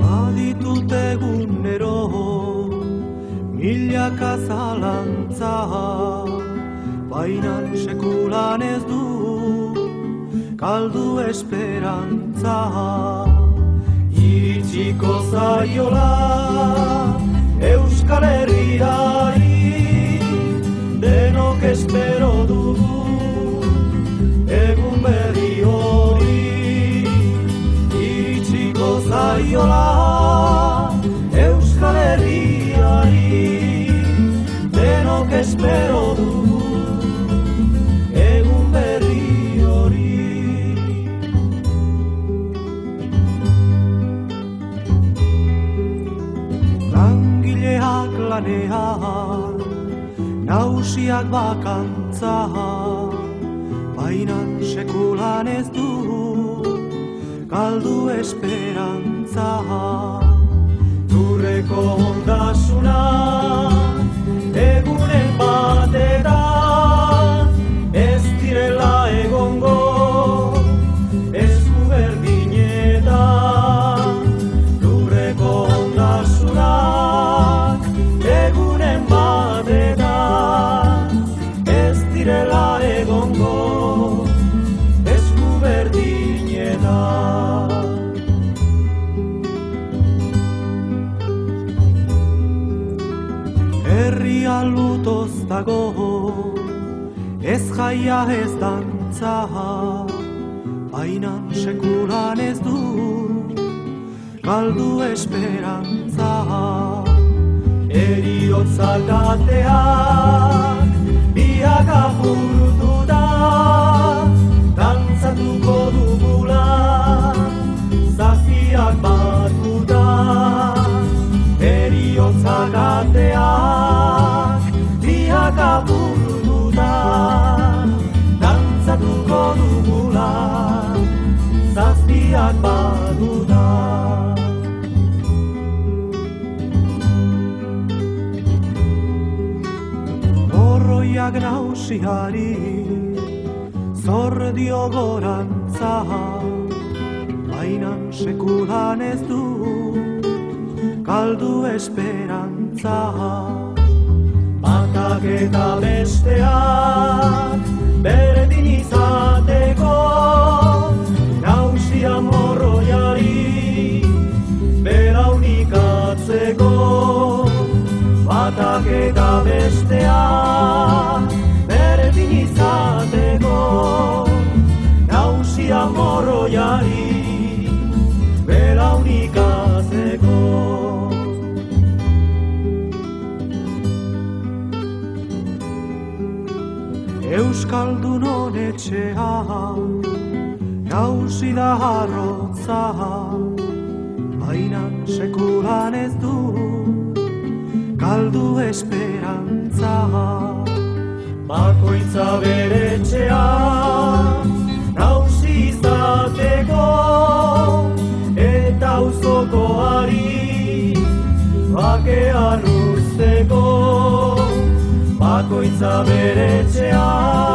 Baditut egunero milaka zalantza. Bainan sekulan ez du kaldu esperantza. Iritsiko zaiola Euskal Herriari zaiola Euskal Herriari denok espero dugu egun berri hori Langileak lanean, nausiak bakantza, bainan sekulan ez du, galdu esperantza. Lutoz dago. Ez jaia ez dantza. Bainan sekulan ez du galdu esperantza. Eriotza gateak biak apurtu da. Dantzatuko dugula zaziak batuta. Eriotza gateak biak apurtu da Dantzatuko dugula zazpiak baduda Horroiak nausiari Zor dio gorantza Bainan sekulan ez du Galdu esperantza Batak eta besteak Berdin izateko Nausia morroiari Belaunikatzeko Batak eta besteak Euskaldun honetxea Nausi da harrotza. Bainan sekulan ez du Galdu esperantza. Bakoitza bere Bakoitza bere